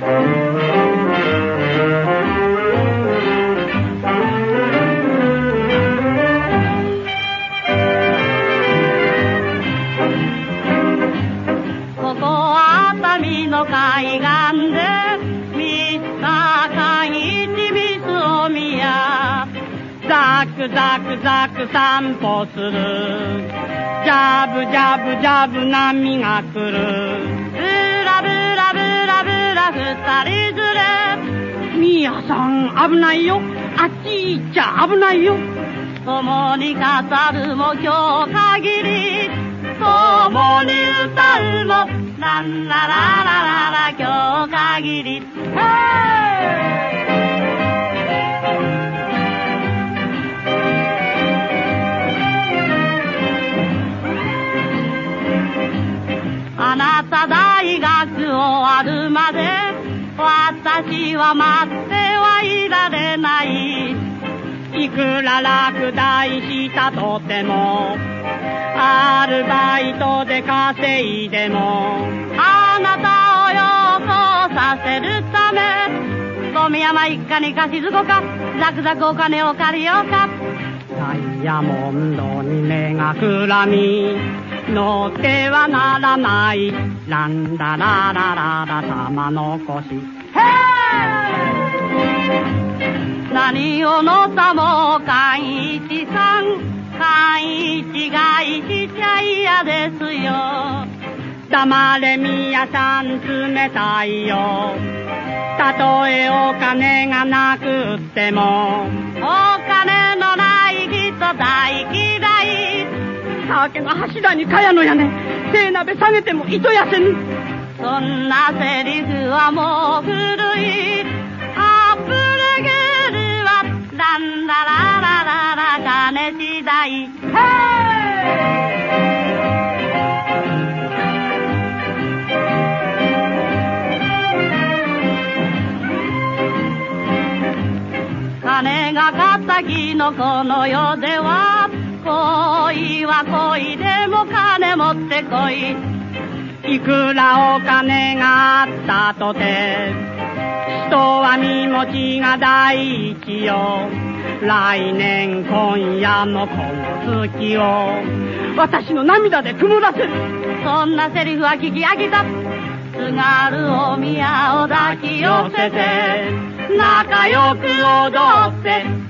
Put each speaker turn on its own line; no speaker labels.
ザクザクザク散歩する。ジャブジャブジャブ波が来る。連れミヤさん危ないよ。あっち行っちゃ危ないよ。共に語るも今日限り。共に歌うも。ランラララララ今日限り。あなた大学終わるまで私は待ってはいられない。いくら落第したとてもアルバイトで稼いでもあなたをよこさせるため富山一家に貸しずこかザクザクお金を借りようか。ダイヤモンドに目がくらみ乗ってはならない。ランダララララ玉残し何をのさも寛一さん。寛一がいしちゃ嫌ですよ。黙れみやさん冷たいよ。たとえお金がなくっても。酒の柱に茅の屋根背鍋下げても糸やせぬ。そんなセリフはもう古い。アップルゲールはランラララララ金次第。金が敵のこの世では恋は恋でも金持ってこい。いくらお金があったとて人は身持ちが第一よ。来年今夜のこの月を私の涙で曇らせる。そんなセリフは聞き飽きた。津軽お宮を抱き寄せて仲良く踊って